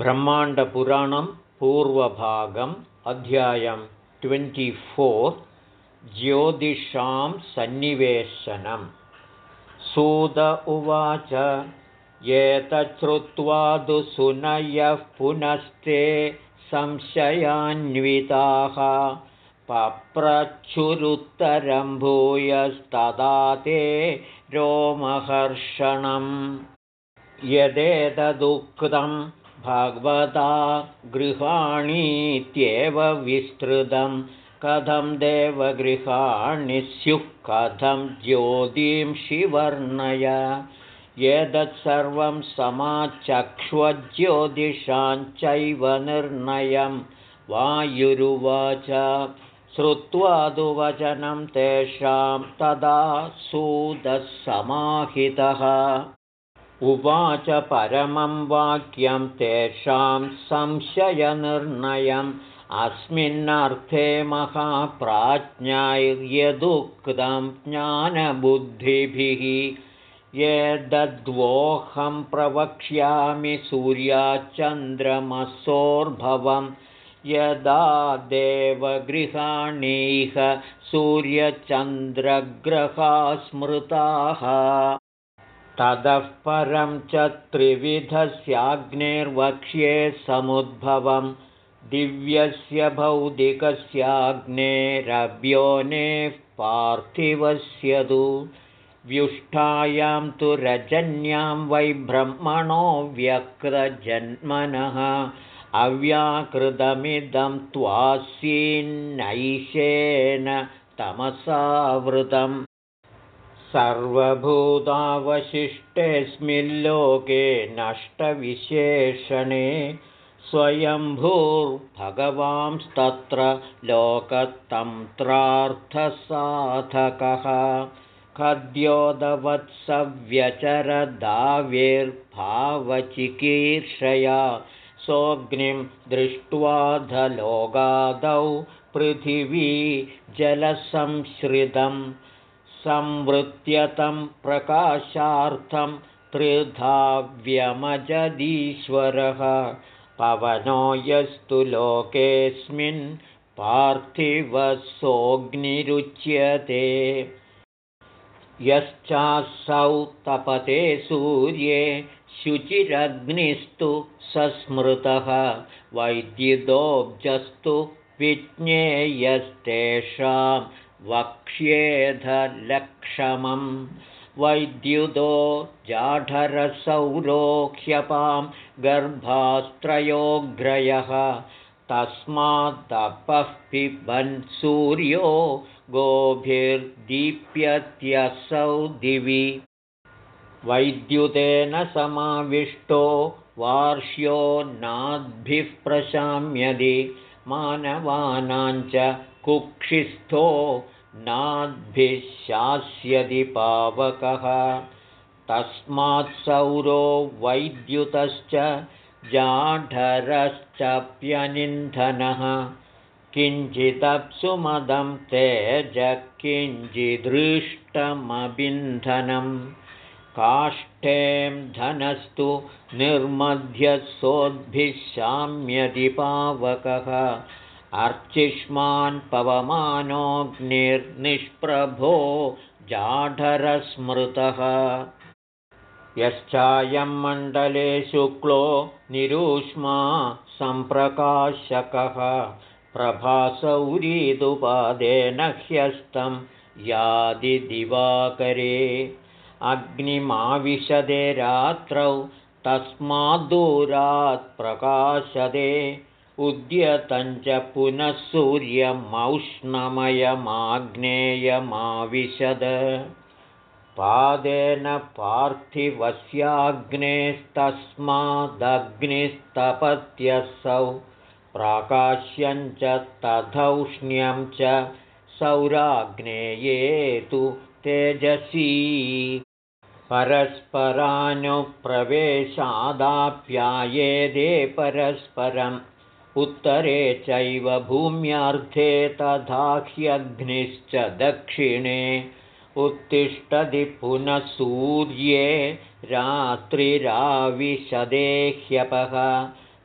ब्रह्माण्डपुराणं पूर्वभागम् अध्यायं ट्वेण्टिफोर् ज्योतिषां सन्निवेशनं सूद उवाच एतच्छ्रुत्वा पुनस्ते संशयान्विताः। पप्रच्छुरुत्तरं भूयस्तदा ते रोमहर्षणम्। यदेतदुक्तं भगवता गृहाणीत्येव विस्तृतं कथं देवगृहाणि स्युः कथं ज्योतिंषिवर्णय एतत्सर्वं समाचक्ष्वज्योतिषाञ्चैव निर्णयं। वायुरुवाच श्रुत्वा तु वचनं तेषां तदा सूदः उवाच परमं वाक्यं तेषां संशयनिर्णयम्। अस्मिन्नर्थे महाप्राज्ञायर्यदुक्तं ज्ञानबुद्धिभिः। एतद्वोऽहं प्रवक्ष्यामि सूर्याचन्द्रमसोर्भवं यदा देवगृहाणीह स्मृताः ततः परं च त्रिविधस्याग्नेर्वक्ष्ये समुद्भवं। दिव्यस्य भौतिकस्याग्नेरव्योनेः पार्थिवस्य तु। व्युष्ठायां तु रजन्यां वै ब्रह्मणो व्यक्रजन्मनः अव्याकृतमिदं त्वासीन्नैषेण तमसावृतम् सर्वभूतावशिष्टेऽस्मिल्लोके नष्टविशेषणे स्वयंभूर्भगवांस्तत्र लोकतन्त्रार्थसाधकः। खद्योदवत्सव्यचरदाविर्भावचिकीर्षया सोऽग्निं दृष्ट्वाधलोगादौ पृथिवी जलसंश्रितम् संवृत्यतं प्रकाशार्थं त्रिधाव्यमजदीश्वरः। पवनो यस्तु लोकेऽस्मिन् पार्थिवसोऽग्निरुच्यते। यश्चासौ तपते सूर्ये शुचिरग्निस्तु सस्मृतः। वैद्युदोब्जस्तु विज्ञेयस्तेषां वक्ष्येधलक्षमं वैद्युतो जाढरसौरोह्यपां गर्भास्त्रयोग्रयः तस्मात्तपः पिबन् सूर्यो गोभिर्दीप्यत्यसौ दिवि। वैद्युतेन समाविष्टो वार्ष्यो नाद्भिः प्रशाम्यदि मानवानाञ्च कुक्षिस्थो नाद्भिशास्यति पावकः। तस्मात् सौरो वैद्युतश्च जाढरश्चप्यनिन्धनः किञ्चिदप्सुमदं तेज किञ्चिदृष्टमबिन्धनं काष्ठें धनस्तु निर्मध्यसोद्भिशाम्यदिपावकः अर्चिष्मान् पवमानोऽग्निर्निष्प्रभो जाढरस्मृतः यश्चायं मण्डले शुक्लो निरूष्मा सम्प्रकाशकः। प्रभासौरीदुपादेन ह्यस्तं यादिदिवाकरे अग्निमाविशदे रात्रौ तस्माद्दूरात् प्रकाशदे उद्यतञ्च पुनः सूर्यमौष्णमयमाग्नेयमाविशद पादेन पार्थिवस्याग्नेस्तस्मादग्निस्तपत्यसौ प्राकाश्यञ्च तथौष्ण्यं च सौराग्नेयेतु तेजसी। परस्परानुप्रवेशादाप्यायेदे परस्परम् उत्तरे चैव भूम्यार्थे तथा ह्यग्निश्च दक्षिणे उत्तिष्ठति पुनः सूर्ये रात्रिराविशदे ह्यपः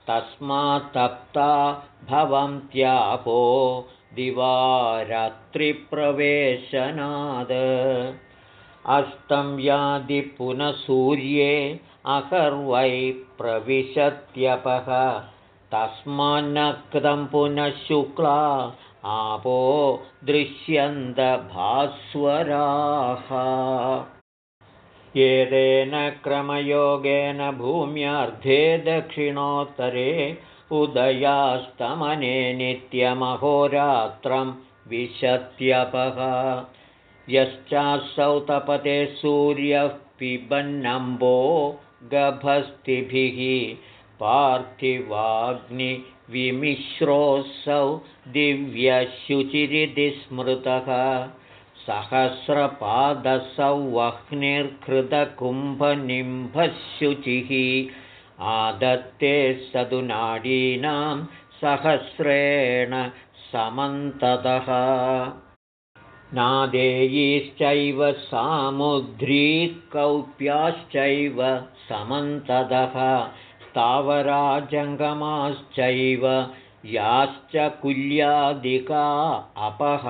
तस्मात्तप्ता भवन्त्यापो दिवारात्रिप्रवेशनाद्। अस्तं यादि पुनः सूर्ये अकर्वै प्रविशत्यपः तस्मान्नक्तं पुनः शुक्ला आपो दृश्यन्तभास्वराः एतेन क्रमयोगेन भूम्यार्धे दक्षिणोत्तरे उदयास्तमने नित्यमहोरात्रं विशत्यपः। यश्चासौ तपते सूर्यः पिबन्नम्बो गभस्तिभिः पार्थिवाग्निविमिश्रोऽसौ दिव्यशुचिरिति स्मृतः। सहस्रपादसौ वह्निर्कृतकुम्भनिम्भशुचिः आदत्ते सदुनाडीनां सहस्रेण समन्ततः। नादेयीश्चैव सामुद्रीकौप्याश्चैव समन्ततः स्थावराजङ्गमाश्चैव याश्च कुल्यादिका अपः।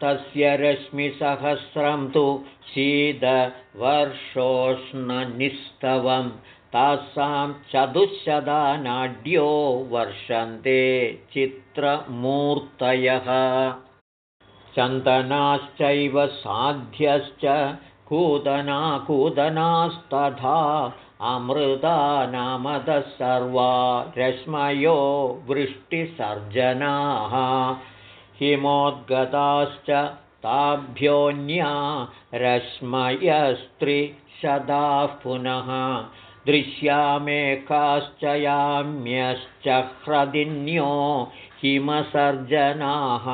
तस्य रश्मिसहस्रं तु शीतवर्षोष्णनिस्तवं। तासां चतुःशदानाड्यो वर्षन्ते चित्रमूर्तयः। चन्दनाश्चैव साध्यश्च कूदनाकूदनास्तथा अमृता नामदः सर्वा रश्मयो वृष्टिसर्जनाः। हिमोद्गताश्च ताभ्योऽन्या रश्मयस्त्रिशदाः पुनः। दृश्यामेकाश्च याम्यश्च ह्रदिन्यो हिमसर्जनाः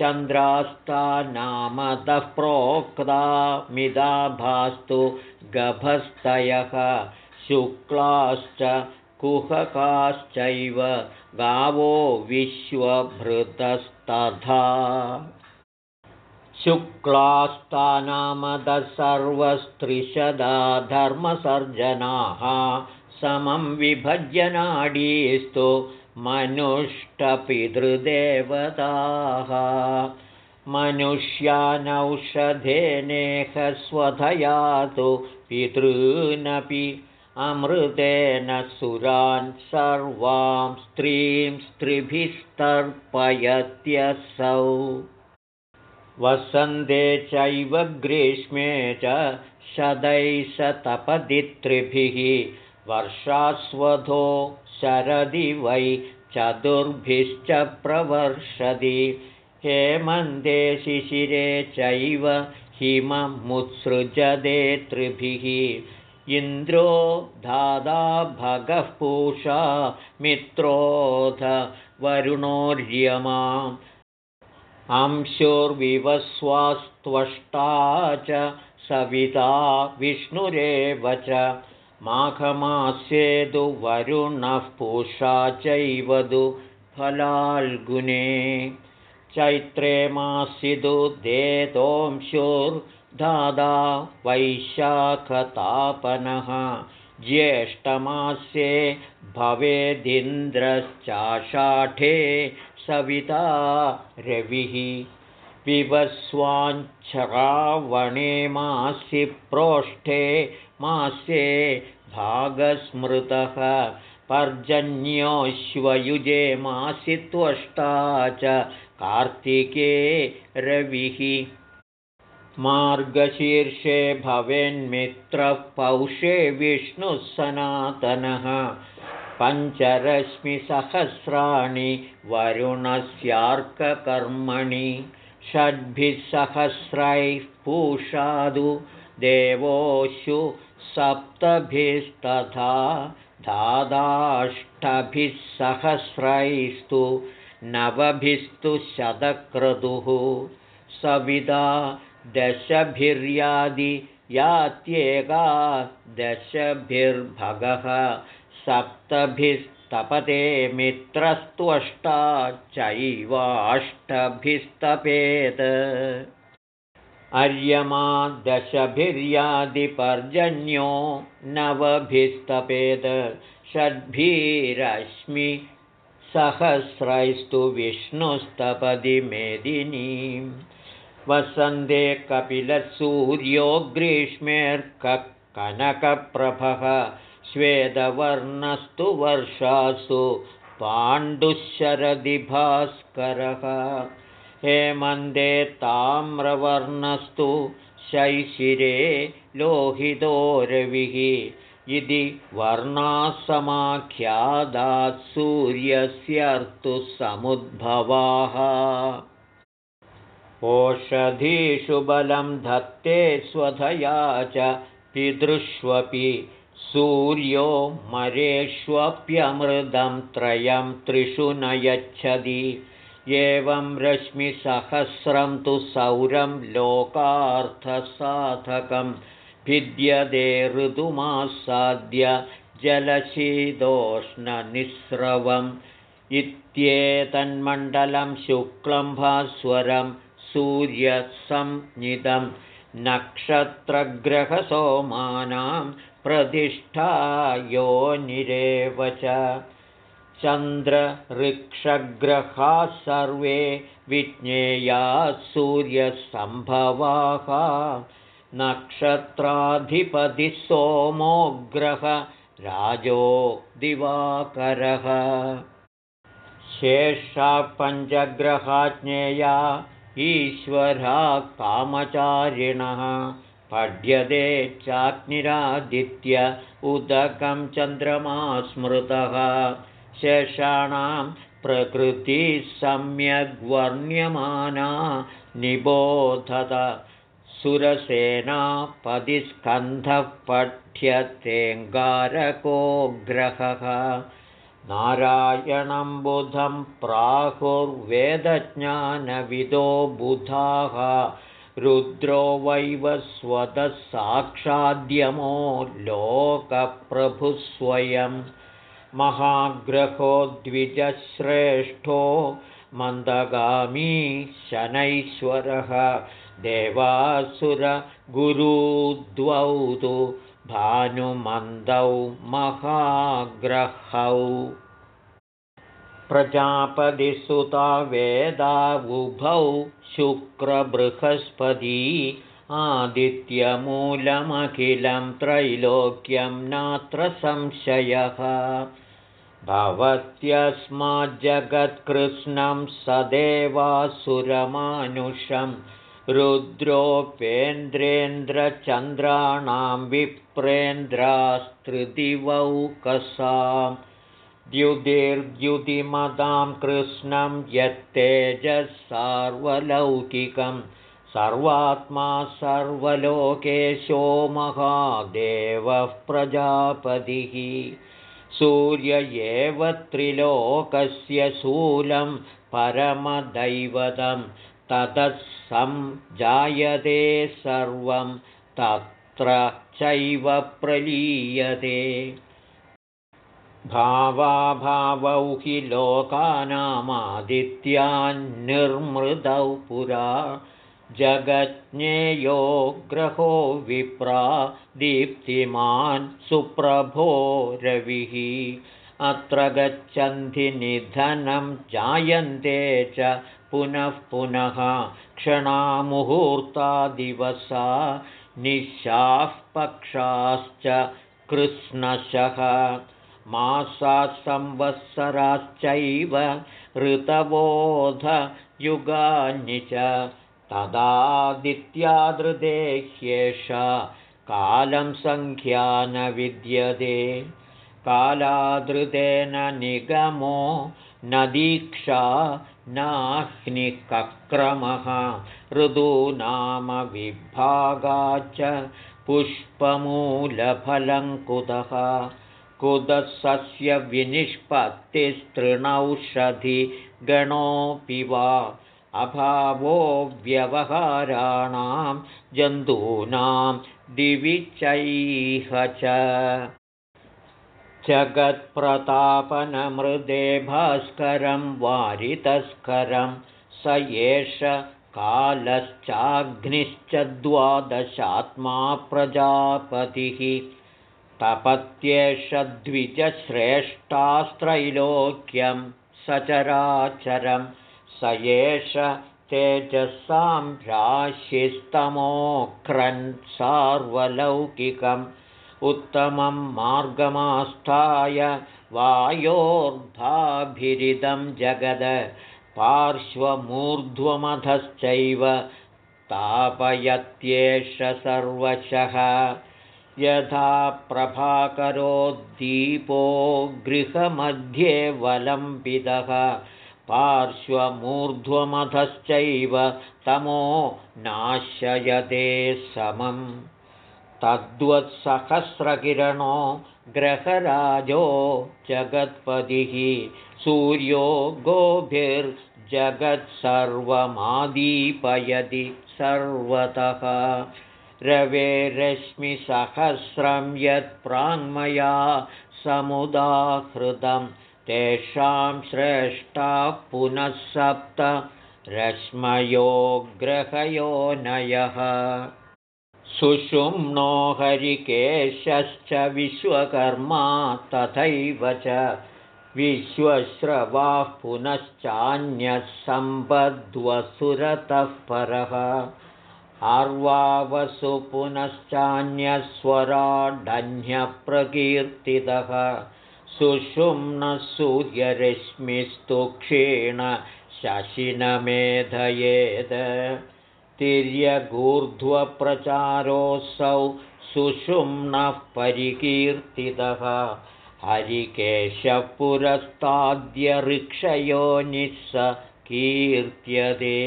चन्द्रास्ता नामतः प्रोक्ता मिदा भास्तु गभस्तयः शुक्लाश्च कुहकाश्चैव गावो विश्वभृतस्तथा। शुक्लास्तानामदः सर्वस्त्रिशदा धर्मसर्जनाः समं विभज्यनाडीस्तु मनुष्टपितृदेवताः। मनुष्यानौषधेनेकस्वधया तु पितॄनपि अमृतेन सुरान् सर्वां स्त्रीं स्त्रिभिस्तर्पयत्यसौ। वसन्ते चैव ग्रीष्मे च शतैशतपदित्रिभिः वर्षास्वधो शरदि वै चतुर्भिश्च प्रवर्षति हेमन्ते शिशिरे चैव हिममुत्सृजते त्रिभिः। इन्द्रो धादा भगः पूषा मित्रोऽथ वरुणोर्यमाम्। अंशुर्विवस्वास्त्वष्टा च सविता विष्णुरेव च माघमास्येदु वरुणः पूषा चैवदु फलाल्गुणे चैत्रे मासिदु देतोंशुर्धादा वैशाखतापनः। ज्येष्ठमास्ये भवेदिन्द्रश्चाषाढे सविता रविः। विवस्वाञ्छरावणे मासि प्रोष्ठे मास्ये भागस्मृतः पर्जन्योऽश्वयुजे मासि त्वष्टा च कार्तिके रविः। मार्गशीर्षे भवेन्मित्रः पौषे विष्णुः सनातनः पञ्चरश्मिसहस्राणि वरुणस्यार्ककर्मणि। षड्भिः सहस्रैः पूषादु देवोषु सप्तभिस्तथा दादाष्टभिः सहस्रैस्तु नवभिस्तु शतक्रतुः। सविदा दशभिर्यादि यात्येका दशभिर्भगः। सप्तभिस्तपते मित्रस्त्वष्टा चैवाष्टभिस्तपेत् अर्यमा दशभिर्यादिपर्जन्यो नवभिस्तपेत् षड्भिरश्मि सहस्रैस्तु विष्णुस्तपदि मेदिनीं वसन्ते कपिलसूर्यो ग्रीष्मेऽर्ककनकप्रभः श्वेतवर्णस्तु वर्षासु पाण्डुशरदिभास्करः हेमन्दे ताम्रवर्णस्तु शैशिरे लोहितो रविः इति वर्णासमाख्यादात् सूर्यस्यर्तुसमुद्भवाः ओषधीषु बलं धत्ते स्वधया च पितृष्वपि। सूर्यो मरेष्वप्यमृदं त्रयं त्रिषु न यच्छति एवं रश्मिसहस्रं तु सौरं लोकार्थसाधकं भिद्यते ऋतुमासाद्य जलशीतोष्णनिःस्रवम् इत्येतन्मण्डलं शुक्लं भास्वरं सूर्यसंनिधं नक्षत्रग्रहसोमानां प्रतिष्ठा योनिरेव च चन्द्रऋक्षग्रहाः सर्वे विज्ञेयाः सूर्यसम्भवाः। नक्षत्राधिपतिः सोमोग्रह राजो दिवाकरः। शेषा पञ्चग्रहाज्ञेया ईश्वरा कामचारिणः। पड्यते चाग्निरादित्य उदकं चन्द्रमा स्मृतः शेषाणां प्रकृतिः सम्यग्वर्ण्यमाना निबोधत। सुरसेनापदिस्कन्धः पठ्यतेऽङ्गारको ग्रहः। नारायणं बुधं प्राहुर्वेदज्ञानविदो बुधाः। रुद्रो वैवस्वतः साक्षाद्यमो लोकप्रभुस्वयं महाग्रहो द्विजश्रेष्ठो मन्दगामी शनैश्वरः देवासुरगुरुद्वौ तु भानुमन्दौ महाग्रहौ। प्रजापतिसुता वेदावुभौ शुक्रबृहस्पती आदित्यमूलमखिलं त्रैलोक्यं नात्र संशयः भवत्यस्माज्जगत्कृष्णं सदेवासुरमानुषं रुद्रोपेन्द्रेन्द्रचन्द्राणां विप्रेन्द्रास्तृदिवौकसाम् द्युतिर्द्युतिमदां कृष्णं यत्तेजस्सार्वलौकिकं सर्वात्मा सर्वलोकेशो महादेवः प्रजापतिः सूर्य एव त्रिलोकस्य शूलं परमदैवतं ततः जायते सर्वं तत्र चैव प्रलीयते। भावाभावौ हि लोकानामादित्यान्निर्मृदौ पुरा जगज्ञेयो ग्रहो विप्रा दीप्तिमान् सुप्रभो रविः। अत्र गच्छन्ति निधनं जायन्ते च पुनः पुनः। क्षणामुहूर्ता दिवसा निशाः पक्षाश्च कृष्णशः। मासासंवत्सराश्चैव ऋतबोधयुगानि च तदादित्यादृदे ह्येषा कालं सङ्ख्या न विद्यते। कालादृतेन निगमो न दीक्षा नाह्निकक्रमः। ऋतूनामविभागा च पुष्पमूलफलङ्कुतः गणोऽपि वा अभावो व्यवहाराणां जन्तूनां दिविचैह च। जगत्प्रतापनमृदे भास्करं वारितस्करं स एष कालश्चाग्निश्च द्वादशात्मा प्रजापतिः। तपत्येष द्विजश्रेष्ठास्त्रैलोक्यं सचराचरं स एष तेजसां सार्वलौकिकम् उत्तमं मार्गमास्थाय वायोर्धाभिरिदं जगद पार्श्वमूर्ध्वमधश्चैव तापयत्येष सर्वशः। यथा प्रभाकरो दीपो गृहमध्ये वलम्बितः पार्श्वमूर्ध्वमधश्चैव तमो नाशयते समम्। तद्वत्सहस्रकिरणो ग्रहराजो जगत्पतिः। सूर्यो गोभिर्जगत्सर्वमादीपयति सर्वतः। रवेरश्मिसहस्रं यत्प्राङ्मया समुदाहृतं तेषां श्रेष्ठाः पुनः सप्त रश्मयो ग्रहयोनयः सुषुम्नो हरिकेशश्च विश्वकर्मा तथैव च विश्वश्रवाः पुनश्चान्यः सम्बद्वसुरतः परः। आर्वावसु पुनश्चान्यस्वराढन्यप्रकीर्तितः सुषुम्नः सूर्यरश्मिस्तु क्षीण शशिनमेधयेत् तिर्यगूर्ध्वप्रचारोऽसौ सुषुम्नः परिकीर्तितः। हरिकेशपुरस्ताद्यऋक्षयोनिः स कीर्त्यते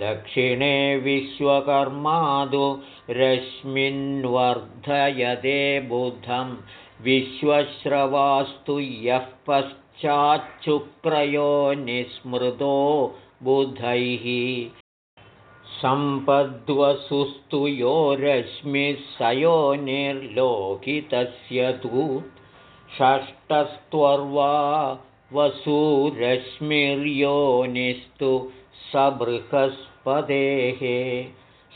दक्षिणे विश्वकर्मादु रश्मिन्वर्धयते बुधं विश्वश्रवास्तु यः पश्चाच्छुक्रयो निस्मृतो बुधैः। सम्पद्वसुस्तु यो रश्मिः स यो निर्लोकितस्य तु षष्ठस्त्वर्वा वसुरश्मिर्योनिस्तु बृहस्पतेः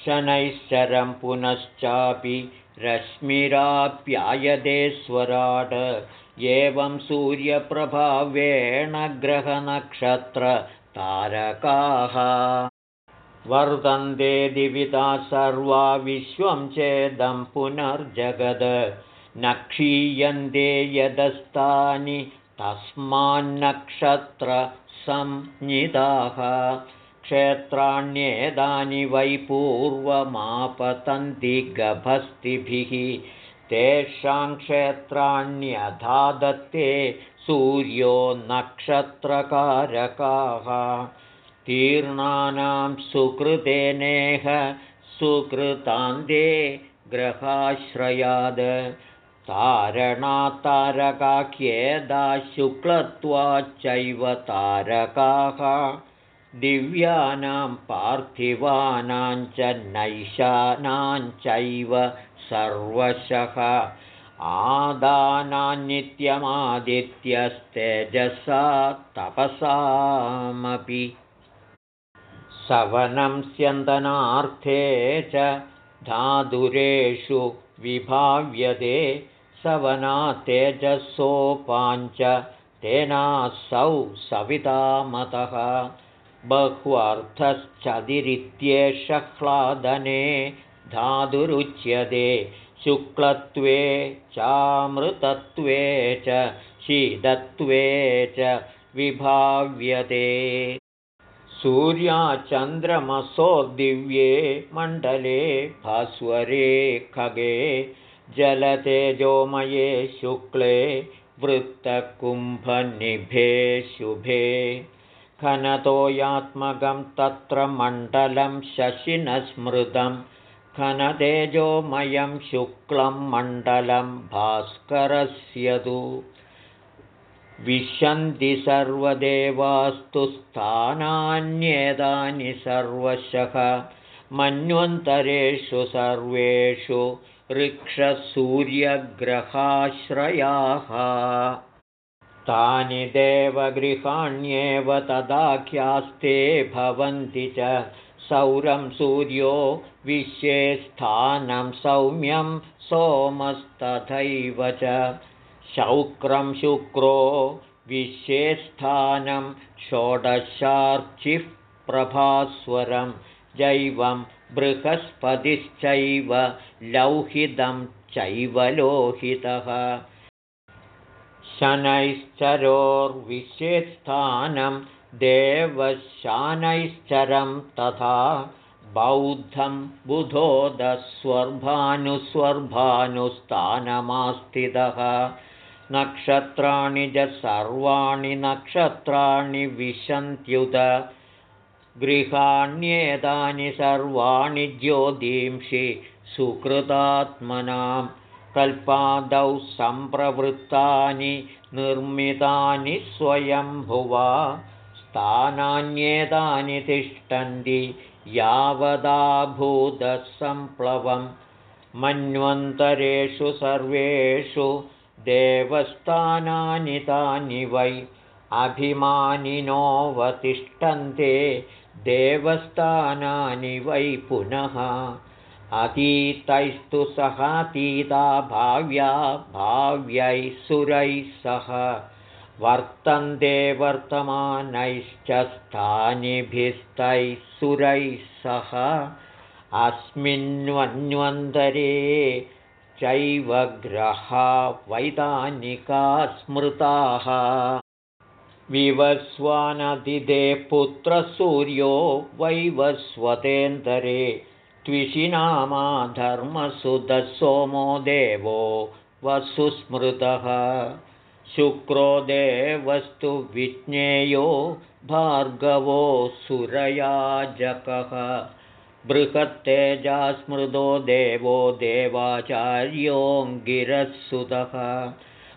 शनैश्चरं पुनश्चापि रश्मिराप्यायते स्वराट् एवं सूर्यप्रभावेण ग्रहनक्षत्रतारकाः वर्तन्ते दिविता सर्वा विश्वं चेदं पुनर्जगद। न क्षीयन्ते यदस्तानि तस्मान्नक्षत्रसंज्ञिताः क्षेत्राण्येदानि वै पूर्वमापतन्ति गभस्तिभिः। तेषां क्षेत्राण्यथा दत्ते सूर्यो नक्षत्रकारकाः। तीर्णानां सुकृतेनेह सुकृतान्ते ग्रहाश्रयाद। तारणातारकाख्येदा शुक्लत्वाच्चैव तारकाः दिव्यानां पार्थिवानां च नैशानाञ्चैव सर्वशः। आदानान्नित्यमादित्यस्तेजसा तपसामपि। सवनं स्यन्दनार्थे च धातुरेषु विभाव्यते सवनात्तेजसोपाञ्च तेनासौ सवितामतः ह्लादने धातुरुच्यते शुक्लत्वे चामृतत्वे च शीतत्वे च विभाव्यते। दिव्ये मण्डले भास्वरे खगे जलतेजोमये शुक्ले वृत्तकुम्भनिभे शुभे खनतोयात्मकं तत्र मण्डलं शशिनस्मृतं। खनतेजोमयं शुक्लं मण्डलं भास्करस्य तु। विशन्ति सर्वदेवास्तु स्थानान्येतानि सर्वशः। मन्वन्तरेषु सर्वेषु ऋक्षसूर्यग्रहाश्रयाः तानि देवगृहाण्येव तदाख्यास्ते भवन्ति च। सौरं सूर्यो विश्वे स्थानं सौम्यं सोमस्तथैव च। शौक्रं शुक्रो विश्वे स्थानं षोडशार्चिः प्रभास्वरं जैवं बृहस्पतिश्चैव लौहितं चैव लोहितः शनैश्चरोर्विशेत्स्थानं देवशानैश्चरं तथा बौद्धं बुधोदस्वर्भानुस्वर्भानुस्थानमास्थितः। नक्षत्राणि च सर्वाणि नक्षत्राणि विशन्त्युत गृहाण्येतानि सर्वाणि ज्योतींषि सुकृतात्मनाम् कल्पादौ सम्प्रवृत्तानि निर्मितानि स्वयंभुवा स्थानान्येतानि तिष्ठन्ति यावदाभूतसम्प्लवं। मन्वन्तरेषु सर्वेषु देवस्थानानि तानि वै अभिमानिनोऽवतिष्ठन्ते देवस्थानानि वै पुनः अतीतैस्तु सहातीता भाव्या भाव्यैः सुरैः सह। वर्तन्ते वर्तमानैश्च स्थानिभिस्तैः सुरैः सह। अस्मिन्वन्वन्तरे चैव ग्रहा वैदानिका स्मृताः। विवस्वानदिदे पुत्रसूर्यो वैवस्वतेन्दरे त्विषिनामा धर्मसुदसोमो देवो वसुस्मृतः। शुक्रो देवस्तु विज्ञेयो भार्गवो सुरयाजकः। बृहत्तेजास्मृतो देवो देवाचार्योऽङ्गिरःसुतः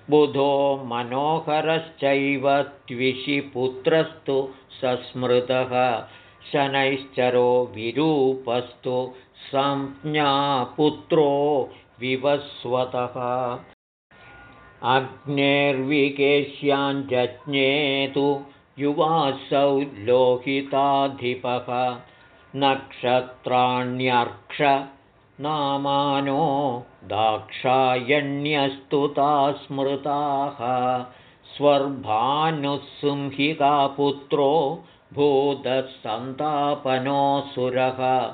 बुधो मनोहरश्चैव त्विषिपुत्रस्तु सस्मृतः शनैश्चरो विरूपस्तु संज्ञापुत्रो विवस्वतः। अग्नेर्विकेश्याञ्जज्ञेतु युवासौ लोहिताधिपः। नक्षत्राण्यर्क्ष नामानो दाक्षायण्यस्तु ता स्मृताः स्वर्भानुसंहिकापुत्रो भूतसन्तापनोऽसुरः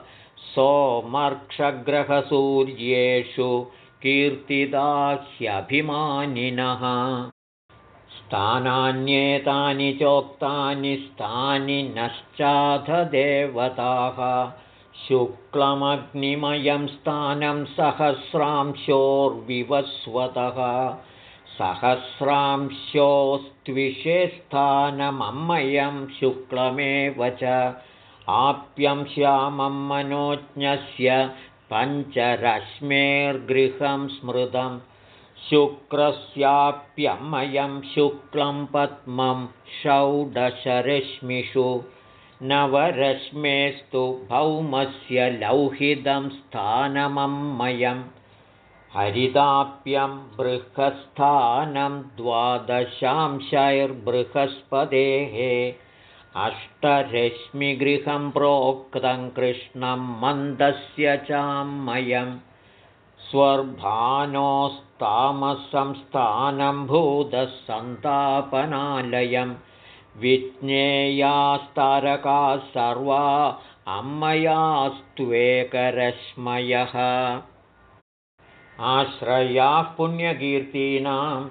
सोमर्क्षग्रहसूर्येषु कीर्तिदा ह्यभिमानिनः स्थानान्येतानि चोक्तानि स्थानि नश्चाधदेवताः। शुक्लमग्निमयं स्थानं सहस्रांशोर्विवस्वतः सहस्रांशोस्त्विषे स्थानमम्मयं शुक्लमेव च। आप्यं श्यामं मनोज्ञस्य पञ्चरश्मेर्गृहं स्मृतं। शुक्रस्याप्यमयं शुक्लं पद्मं षौडशरश्मिषु। नवरश्मेस्तु भौमस्य लौहितं स्थानमम्मयम् हरिताप्यं बृहस्थानं द्वादशांशैर्बृहस्पतेः अष्टरश्मिगृहं प्रोक्तं कृष्णं मन्दस्य चामयं स्वर्भानोस्तामसंस्थानं भूतसन्तापनालयं विज्ञेयास्तारकाः सर्वा अम्मयास्त्वेकरश्मयः आश्रयाः पुण्यकीर्तीनां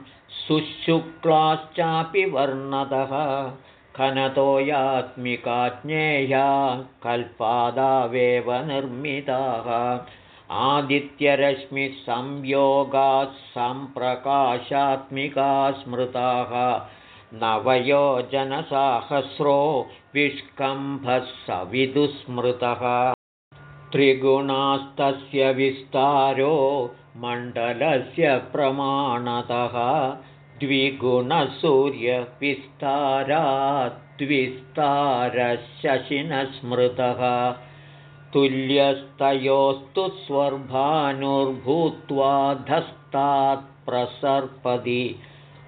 सुशुक्लाश्चापि वर्णतः। खनतो यात्मिका ज्ञेया कल्पादावेव निर्मिताः। आदित्यरश्मिसंयोगाः सम्प्रकाशात्मिका स्मृताः। नवयोजनसाहस्रो विष्कम्भः सविदुस्मृतः त्रिगुणास्तस्य विस्तारो मण्डलस्य प्रमाणतः द्विगुणसूर्यविस्ताराद्विस्तारशशिनस्मृतः तुल्यस्तयोस्तु स्वर्भानुर्भूत्वाधस्तात् प्रसर्पदि।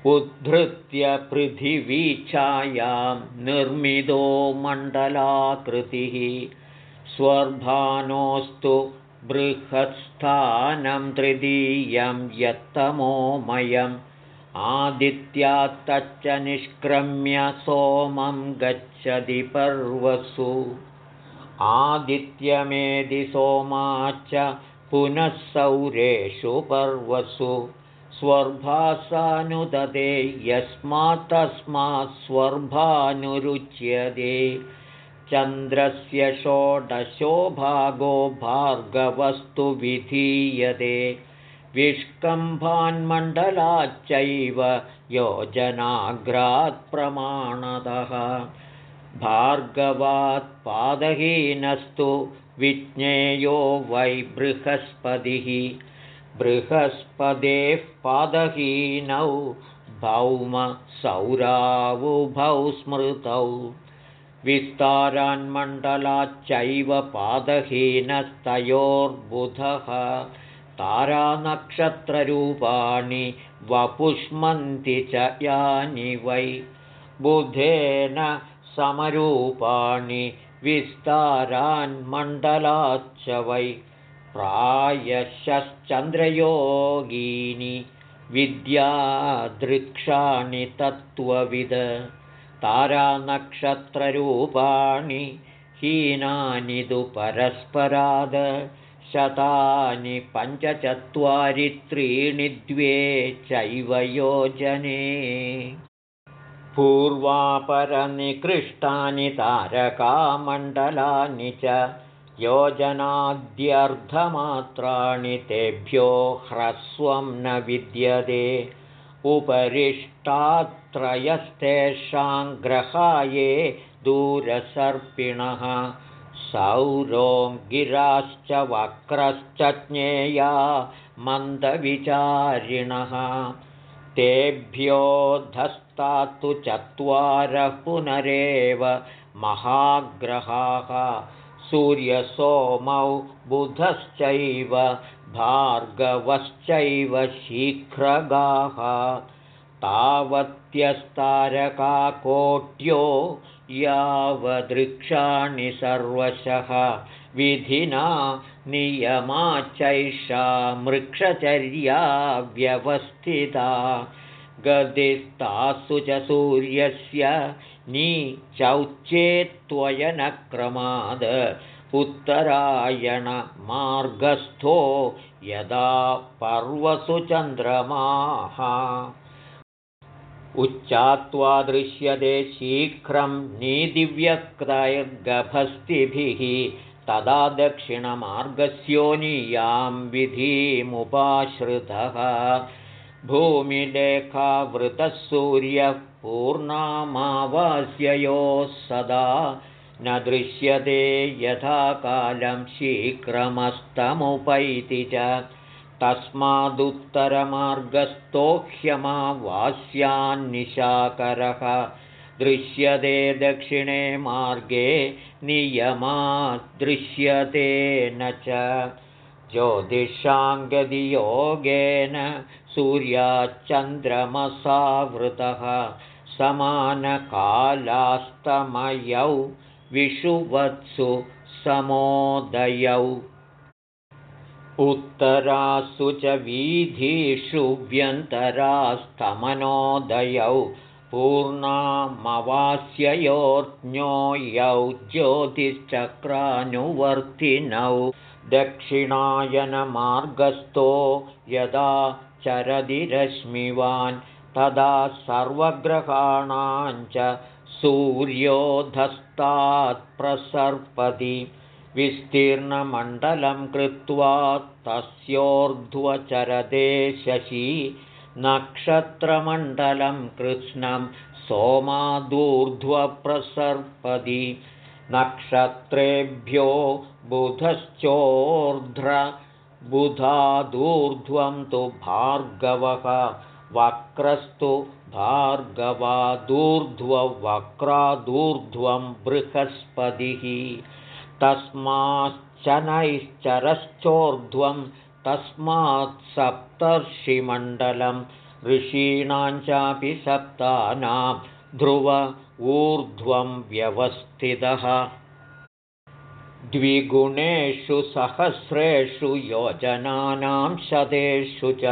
उद्धृत्य पृथिवीच्छायां निर्मितो मण्डलाकृतिः स्वर्भानोऽस्तु बृहत्स्थानं तृतीयं यत्तमोमयम्। आदित्यात्तच्च निष्क्रम्य सोमं गच्छति पर्वसु। आदित्यमेधि सोमाच्च पुनः सौरेषु पर्वसु। स्वर्भासानुदते यस्मात् तस्मात् स्वर्भानुरुच्यते चन्द्रस्य षोडशो भागो भार्गवस्तु विधीयते विष्कम्भान्मण्डलाच्चैव योजनाग्रात् प्रमाणतः। भार्गवात् पादहीनस्तु विज्ञेयो वै बृहस्पतिः। बृहस्पतेः पादहीनौ भौमसौरावुभौ स्मृतौ विस्तारान्मण्डलाच्चैव पादहीनस्तयोर्बुधः। तारानक्षत्ररूपाणि वपुष्मन्ति च यानि वै। बुधेन समरूपाणि विस्तारान्मण्डलाच्च वै। प्रायशश्चन्द्रयोगीनि विद्यादृक्षाणि तत्त्वविद तारानक्षत्ररूपाणि हीनानि तु परस्पराद शतानि पञ्चचत्वारि त्रीणि द्वे चैव योजने। पूर्वापरनिकृष्टानि तारकामण्डलानि च योजनाद्यर्धमात्राणि तेभ्यो ह्रस्वं न विद्यते उपरिष्टात्त्रयस्तेषां ग्रहाये दूरसर्पिणः सौरोङ्गिराश्च वक्रश्च ज्ञेया मन्दविचारिणः। तेभ्योऽधस्तात्तु चत्वारः पुनरेव महाग्रहाः सूर्यसोमौ बुधश्चैव भार्गवश्चैव शीघ्रगाः। तावत्यस्तारकाकोट्यो यावदृक्षाणि सर्वशः। विधिना नियमाचैषा मृक्षचर्या व्यवस्थिता। गदिस्तासु च सूर्यस्य नीचौच्येत्त्वयनक्रमाद उत्तरायणमार्गस्थो यदा पर्वसु चन्द्रमाः। उच्चात्वा दृश्यते शीघ्रं नीदिव्यक्तैर्गभस्तिभिः तदा दक्षिणमार्गस्योनियां विधिमुपाश्रितः। भूमिलेखावृतः सूर्यः पूर्णामावास्ययोः सदा न दृश्यते यथा कालं शीघ्रमस्तमुपैति च। तस्मादुत्तरमार्गस्थोह्यमावास्यान्निशाकरः दृश्यते दक्षिणे मार्गे नियमादृश्यते न च। ज्योतिषाङ्गदियोगेन सूर्याच्चन्द्रमसावृतः समानकालास्तमयौ विषुवत्सु समोदयौ। उत्तरासु च वीधीषु व्यन्तरास्तमनोदयौ। पूर्णामवास्ययोर्ज्ञो ज्योतिश्चक्रानुवर्तिनौ। दक्षिणायनमार्गस्थो यदा चरदिरश्मिवान् तदा सर्वग्रहाणाञ्च सूर्योधस्तात्प्रसर्पति विस्तीर्णमण्डलं कृत्वा तस्योर्ध्वचरते शशि। नक्षत्रमण्डलं कृत्स्नं सोमादूर्ध्वप्रसर्पति। नक्षत्रेभ्यो बुधश्चोर्ध्र। बुधादूर्ध्वं तु भार्गवः वक्रस्तु भार्गवादूर्ध्ववक्रादूर्ध्वं बृहस्पतिः। तस्माच्चनैश्चरश्चोर्ध्वं तस्मात् सप्तर्षिमण्डलं ऋषीणां चापि सप्तानां ध्रुव ऊर्ध्वं व्यवस्थितः। द्विगुणेषु सहस्रेषु योजनानां शतेषु च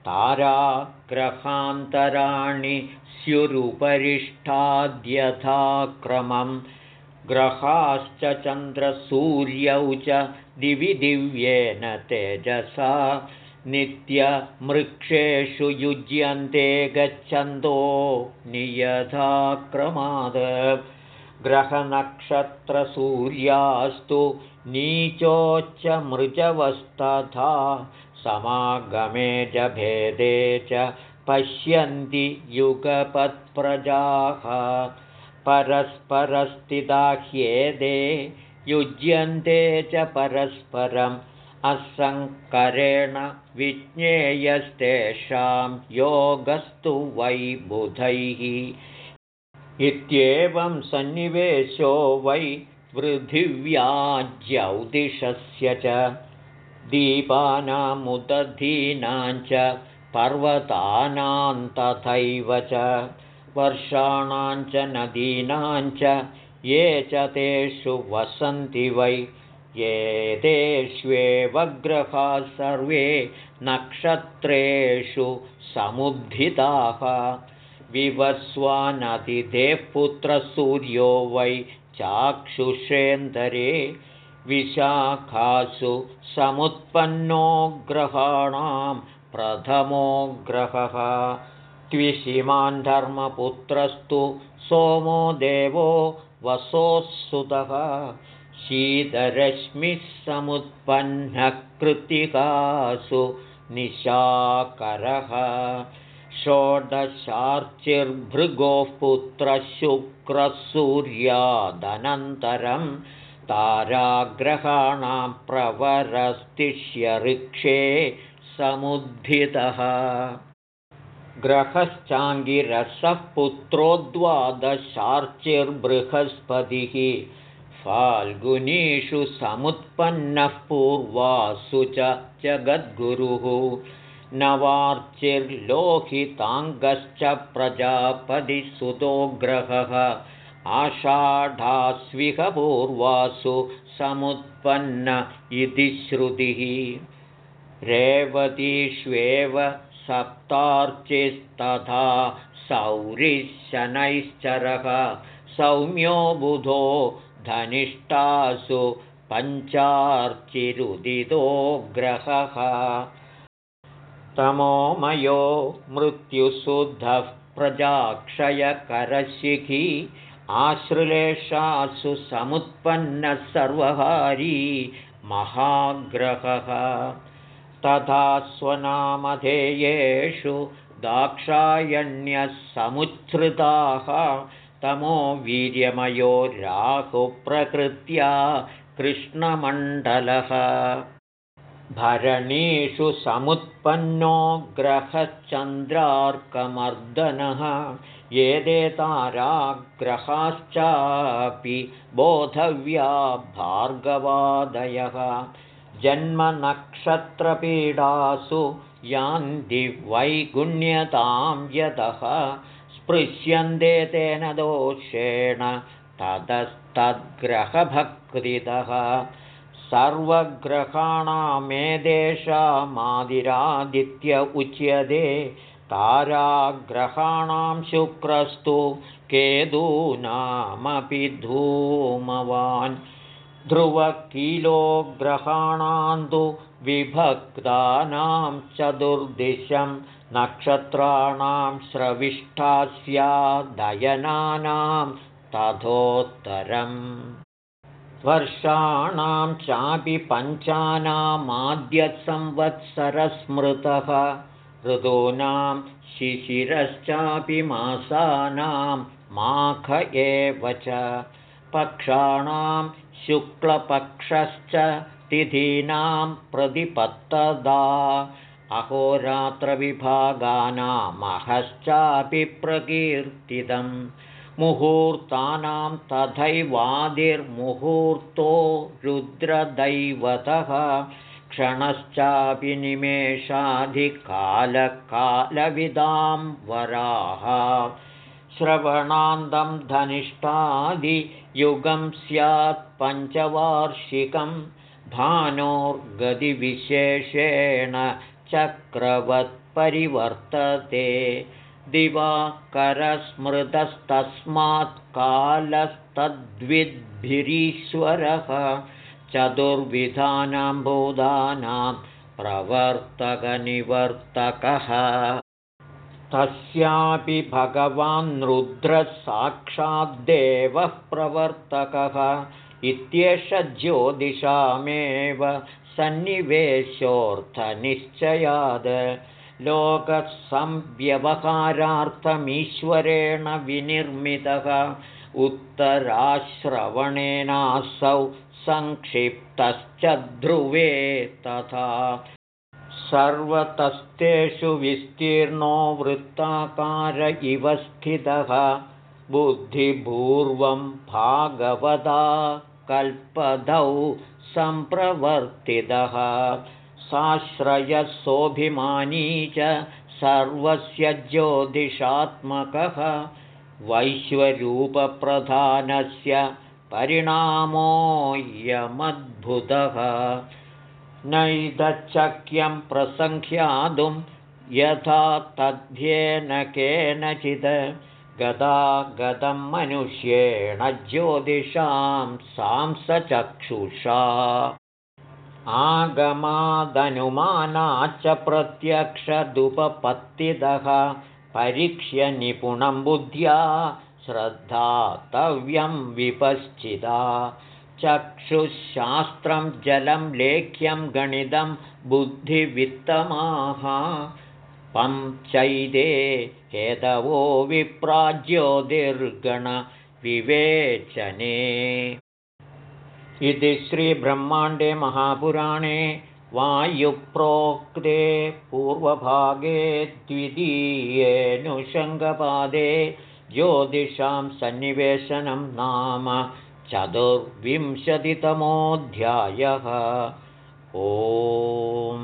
ताराग्रहान्तराणि स्युरुपरिष्ठाद्यथाक्रमं। ग्रहाश्च चन्द्रसूर्यौ च दिवि दिव्येन तेजसा। नित्यमृक्षेषु युज्यन्ते गच्छन्तो नियथाक्रमाद। ग्रहनक्षत्रसूर्यास्तु नीचोच्चमृजवस्तथा समागमे भेदे च पश्यन्ति युगपत्प्रजाः। परस्परस्थिताह्येदे युज्यन्ते च परस्परम् असङ्करेण विज्ञेयस्तेषां योगस्तु वै बुधैः। इत्येवं सन्निवेशो वै पृथिव्याज्यौदिशस्य च दीपानामुदधीनां च पर्वतानां तथैव च वर्षाणां च नदीनां च ये च तेषु वसन्ति वै। एतेष्वेव ग्रहाः सर्वे नक्षत्रेषु समुद्धिताः। विवस्वानतिथेः पुत्रसूर्यो वै चाक्षुषेन्दरे विशाखासु समुत्पन्नो ग्रहाणां प्रथमो ग्रहः त्विषिमान् धर्मपुत्रस्तु सोमो देवो वसोऽसुतः शीतरश्मिः समुत्पन्नः कृत्तिकासु निशाकरः। षोडशार्चिर्भृगोः पुत्रः सूर्यादनन्तरं ताराग्रहाणां प्रवरस्तिष्यऋक्षे समुद्धितः। ग्रहश्चाङ्गिरसः पुत्रो द्वादशार्चिर्बृहस्पतिः फाल्गुनीषु समुत्पन्नः पूर्वासु च जगद्गुरुः। नवार्चिर्लोहिताङ्गश्च प्रजापतिसुतोग्रहः आषाढास्विह पूर्वासु समुत्पन्न इति श्रुतिः। रेवतीष्वेव सप्तार्चिस्तथा सौरिशनैश्चरः सौम्यो बुधो धनिष्ठासु पञ्चार्चिरुदितो ग्रहः। तमोमयो मृत्युशुद्धः प्रजाक्षयकरशिखी आश्रुलेषासु समुत्पन्नः सर्वहारी महाग्रहः। तथा स्वनामधेयेषु दाक्षायण्यः समुच्छ्रिताः तमो वीर्यमयो राहुप्रकृत्या कृष्णमण्डलः। भरणीषु समुत्पन्नो ग्रहश्चन्द्रार्कमर्दनः ये ताराग्रहाश्चापि बोधव्या भार्गवादयः। जन्मनक्षत्रपीडासु यान्दिवैगुण्यतां यतः। स्पृश्यन्ते तेन दोषेण ततस्तद्ग्रहभक्तितः सर्वग्रहाणामेदेशामादिरादित्य उच्यते ताराग्रहाणां शुक्रस्तु केदूनामपि धूमवान्। ध्रुवकीलोग्रहाणां तु विभक्तानां चतुर्दिशं नक्षत्राणां स्रविष्ठास्यादयनानां तथोत्तरम्। वर्षाणां चापि पञ्चानामाद्यसंवत्सरस्मृतः ऋतूनां शिशिरश्चापि मासानां माख एव च। पक्षाणां शुक्लपक्षश्च तिथीनां प्रतिपत्तदा। अहोरात्रविभागानामहश्चापि प्रकीर्तितम्। मुहूर्तानां तथैवादिर्मुहूर्तो रुद्रदैवतः क्षणश्चापि निमेषाधिकालकालविदां वराः। श्रवणान्तं धनिष्ठादियुगं स्यात् पञ्चवार्षिकं भानोर्गतिविशेषेण चक्रवत्परिवर्तते। दिवाकरस्मृतस्तस्मात् कालस्तद्विद्भिरीश्वरः चतुर्विधानां बोधानां प्रवर्तकनिवर्तकः। तस्यापि भगवान् रुद्रसाक्षाद्देवः प्रवर्तकः इत्येष ज्योतिषामेव सन्निवेशोऽर्थनिश्चयात् लोकसंव्यवहारार्थमीश्वरेण विनिर्मितः उत्तराश्रवणेनासौ संक्षिप्तश्च ध्रुवे तथा सर्वतस्तेषु विस्तीर्णो वृत्ताकार इव स्थितः बुद्धिपूर्वं भागवता कल्पदौ सम्प्रवर्तितः साश्रयसोऽभिमानी च सर्वस्य ज्योतिषात्मकः वैश्वरूपप्रधानस्य परिणामोऽयमद्भुतः। नैदच्छक्यं प्रसङ्ख्यातुं यथा तद्ध्येन केनचित्। गदा मनुष्येण ज्योतिषां सांसचक्षुषा। आगमादनुमानाच्च प्रत्यक्षदुपपत्तितः। परीक्ष्य निपुणं बुद्ध्या श्रद्धातव्यं विपश्चिता। चक्षुशास्त्रं जलं लेख्यं गणितं बुद्धिवित्तमाः। पञ्चैदे हेतवो विवेचने। इति श्रीब्रह्माण्डे महापुराणे वायुप्रोक्ते पूर्वभागे द्वितीयेऽनुषङ्गपादे ज्योतिषां सन्निवेशनं नाम चतुर्विंशतितमोऽध्यायः। ओ